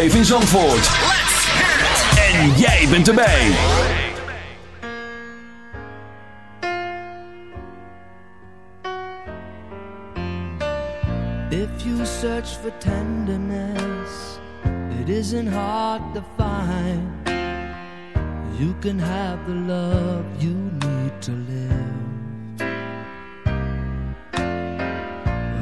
Live in Zandvoort. En jij bent erbij. If you search for tenderness, it isn't hard to find. You can have the love you need to live.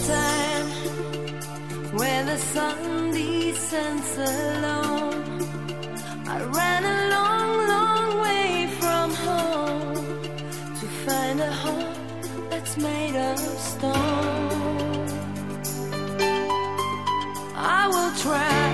time where the sun descends alone, I ran a long, long way from home to find a home that's made of stone. I will try.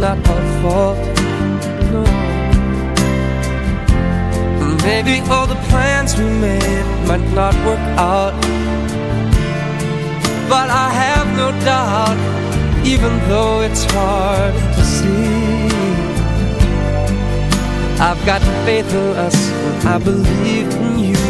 not our fault. No. Maybe all the plans we made might not work out, but I have no doubt, even though it's hard to see. I've got faith in us, and I believe in you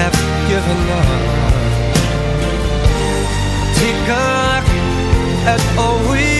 have given up. Take a look at all we've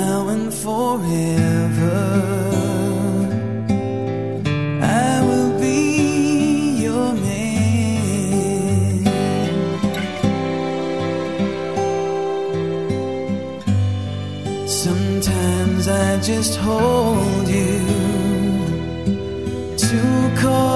now and forever. I will be your man. Sometimes I just hold you too caught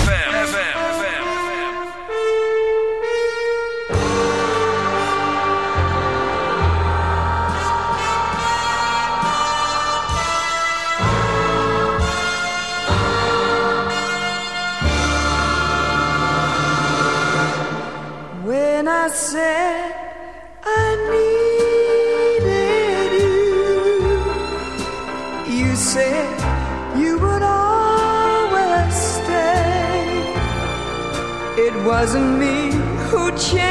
It wasn't me who changed.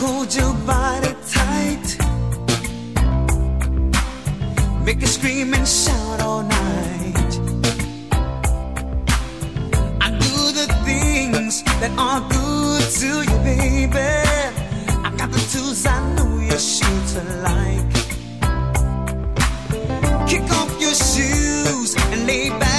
hold your body tight. Make you scream and shout all night. I do the things that are good to you, baby. I got the tools I know you're to like. Kick off your shoes and lay back.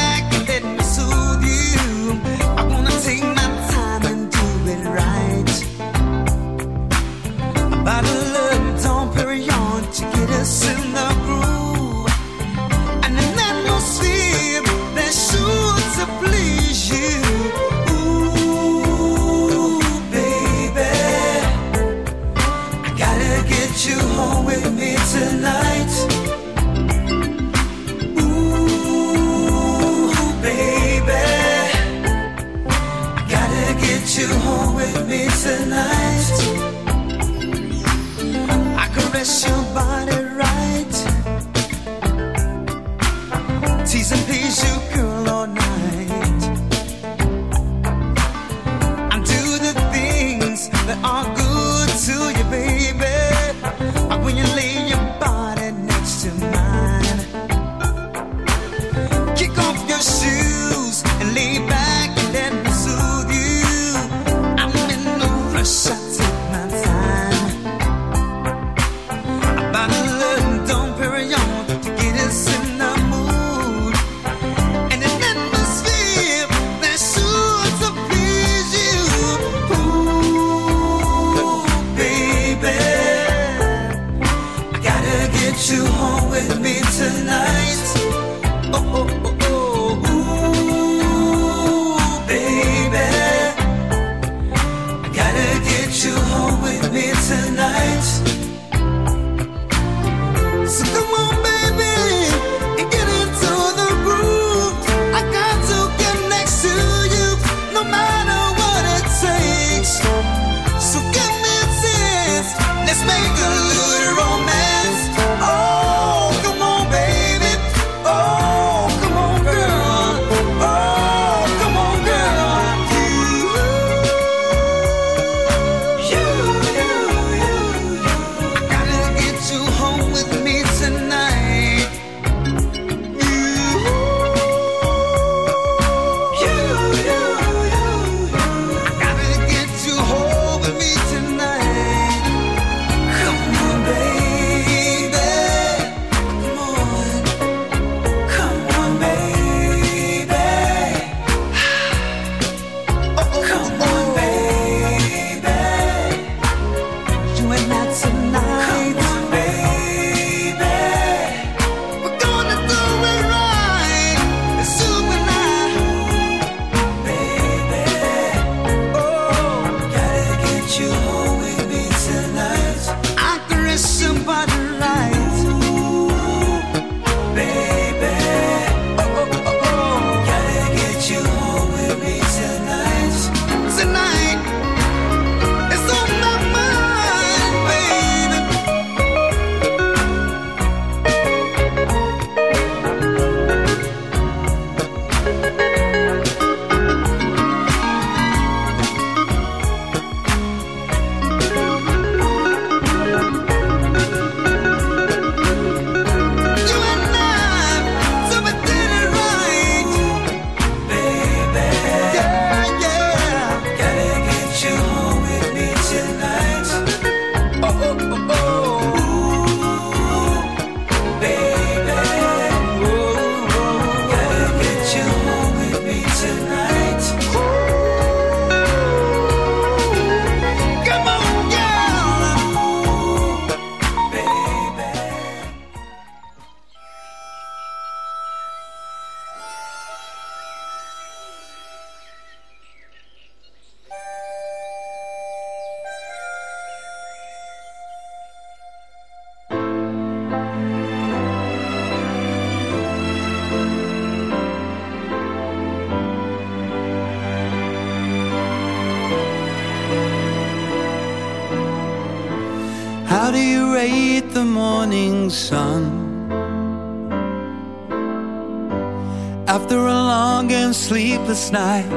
night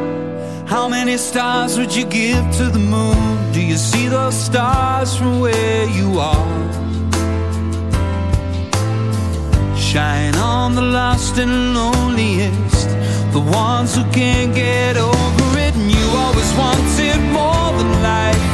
How many stars would you give to the moon? Do you see those stars from where you are? Shine on the lost and loneliest The ones who can't get over it And you always wanted more than life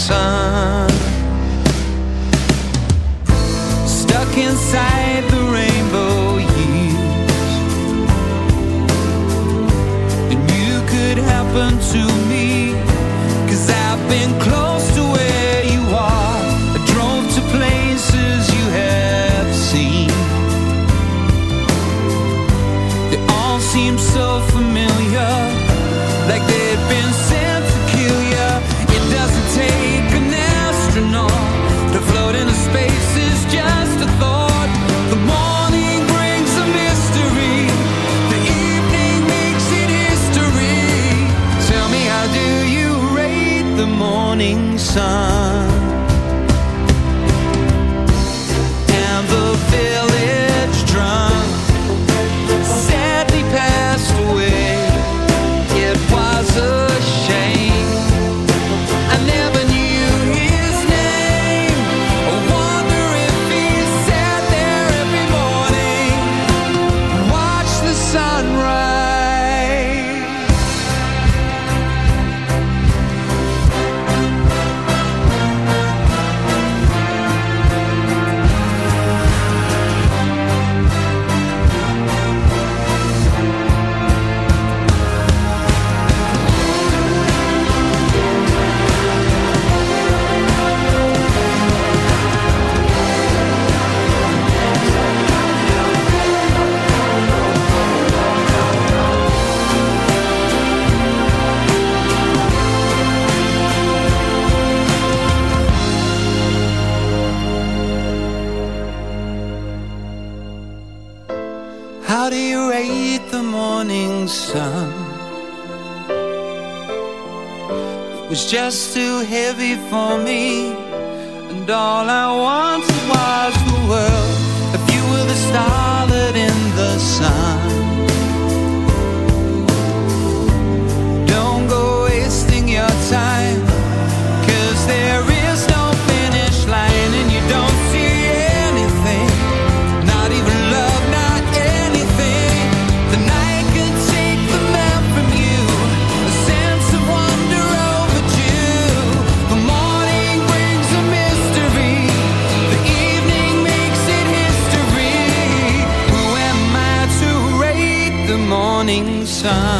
sun. Stuck inside the rainbow years, and you could happen to me, cause I've been close. for me. And all I wanted was the world. If you were the star that in the sun. sun.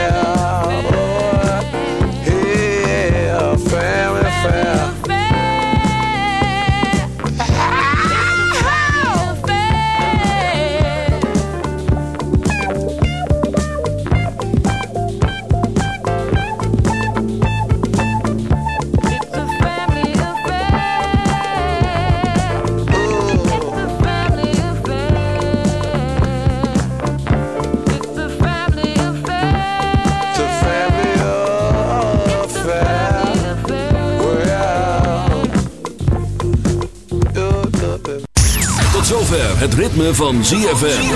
Het ritme van ZFM.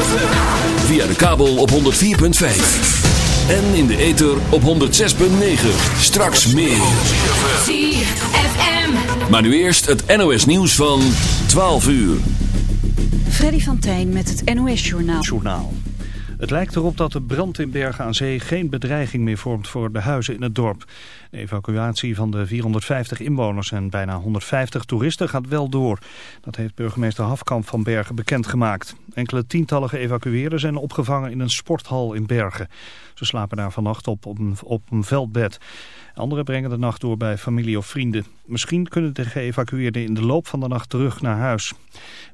Via de kabel op 104.5. En in de ether op 106.9. Straks meer. ZFM. Maar nu eerst het NOS nieuws van 12 uur. Freddy van Tijn met het NOS Journaal. Journaal. Het lijkt erop dat de brand in Bergen aan Zee geen bedreiging meer vormt voor de huizen in het dorp. De evacuatie van de 450 inwoners en bijna 150 toeristen gaat wel door. Dat heeft burgemeester Hafkamp van Bergen bekendgemaakt. Enkele tientallen geëvacueerden zijn opgevangen in een sporthal in Bergen. Ze slapen daar vannacht op, op, een, op een veldbed. Anderen brengen de nacht door bij familie of vrienden. Misschien kunnen de geëvacueerden in de loop van de nacht terug naar huis.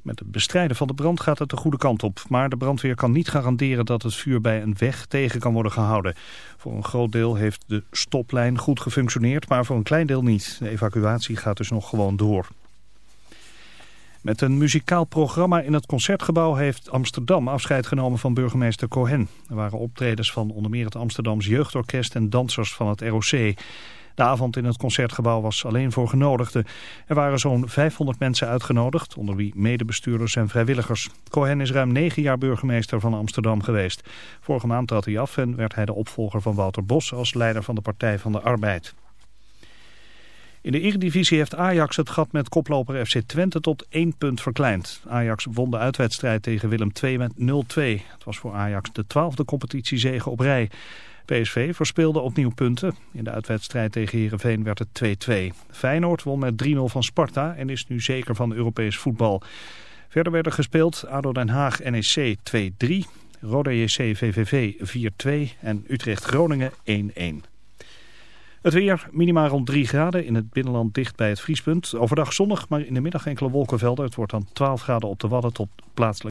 Met het bestrijden van de brand gaat het de goede kant op. Maar de brandweer kan niet garanderen dat het vuur bij een weg tegen kan worden gehouden. Voor een groot deel heeft de stoplijn goed gefunctioneerd, maar voor een klein deel niet. De evacuatie gaat dus nog gewoon door. Met een muzikaal programma in het Concertgebouw heeft Amsterdam afscheid genomen van burgemeester Cohen. Er waren optredens van onder meer het Amsterdams Jeugdorkest en dansers van het ROC. De avond in het Concertgebouw was alleen voor genodigden. Er waren zo'n 500 mensen uitgenodigd, onder wie medebestuurders en vrijwilligers. Cohen is ruim negen jaar burgemeester van Amsterdam geweest. Vorige maand trad hij af en werd hij de opvolger van Wouter Bos als leider van de Partij van de Arbeid. In de Eredivisie heeft Ajax het gat met koploper FC Twente tot één punt verkleind. Ajax won de uitwedstrijd tegen Willem II met 0-2. Het was voor Ajax de twaalfde competitiezege op rij. PSV verspeelde opnieuw punten. In de uitwedstrijd tegen Heerenveen werd het 2-2. Feyenoord won met 3-0 van Sparta en is nu zeker van Europees voetbal. Verder werden gespeeld ADO Den Haag NEC 2-3, Roda JC VVV 4-2 en Utrecht Groningen 1-1. Het weer, minimaal rond 3 graden, in het binnenland dicht bij het vriespunt. Overdag zonnig, maar in de middag enkele wolkenvelden. Het wordt dan 12 graden op de Wadden tot plaatselijk.